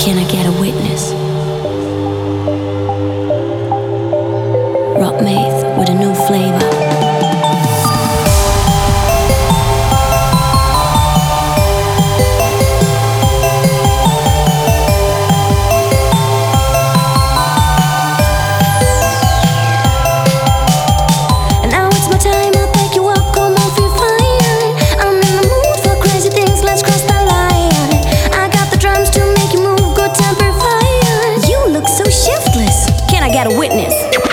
Can I get a witness? got a witness.